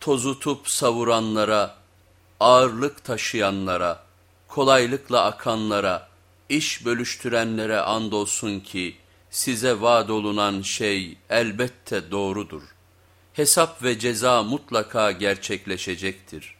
tozutup savuranlara, ağırlık taşıyanlara, kolaylıkla akanlara, iş bölüştürenlere andolsun ki size vaad olunan şey elbette doğrudur. Hesap ve ceza mutlaka gerçekleşecektir.''